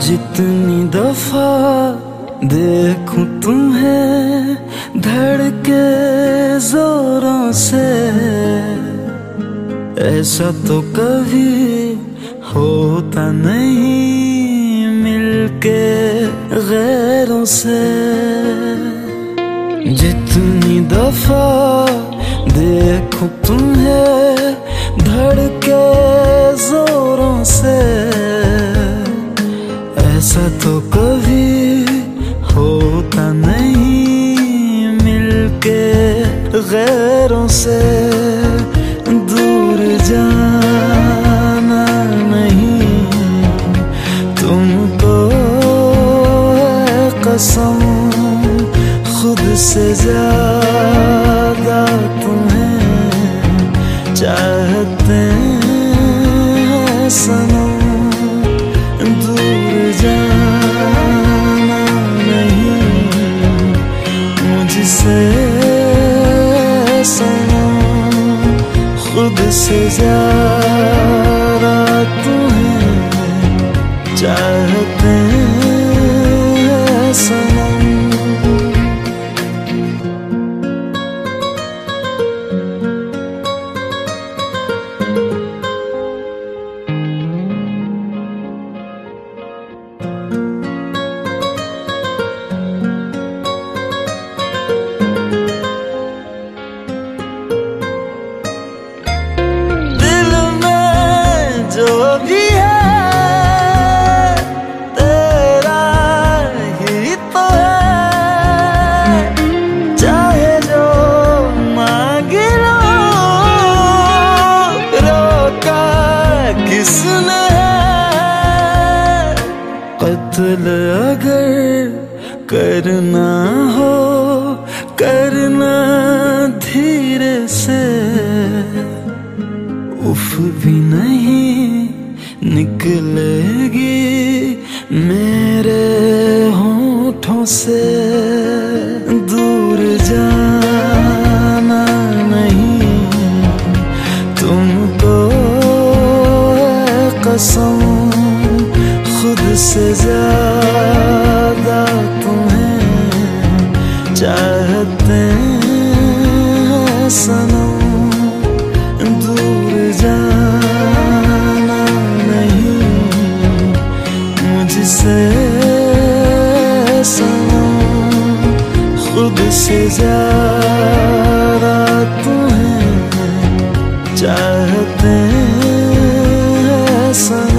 جتنی دفعہ دیکھوں تمہیں دھڑکے زوروں سے، ایسا تو کبھی ہوتا نہیں مل کے غیروں سے۔ جتنی دفعہ دیکھوں تمہیں دھڑکے ایسا تو کبھی ہوتا نہیں۔ مل کے غیروں سے دور جانا نہیں۔ تم کو قسم خود سے زیادہ سے زیادہ تمہیں چاہتے ہیں قتل اگر کرنا ہو، کرنا دھیرے سے۔ اف بھی نہیں نکلے گی میرے ہونٹوں سے۔ دور جانا نہیں، تم کو قسم سے زیادہ تمہیں چاہتے ہیں سنم دور جانا نہیں مجھ سے سنم خود سے زیادہ تمہیں چاہتے ہیں سنم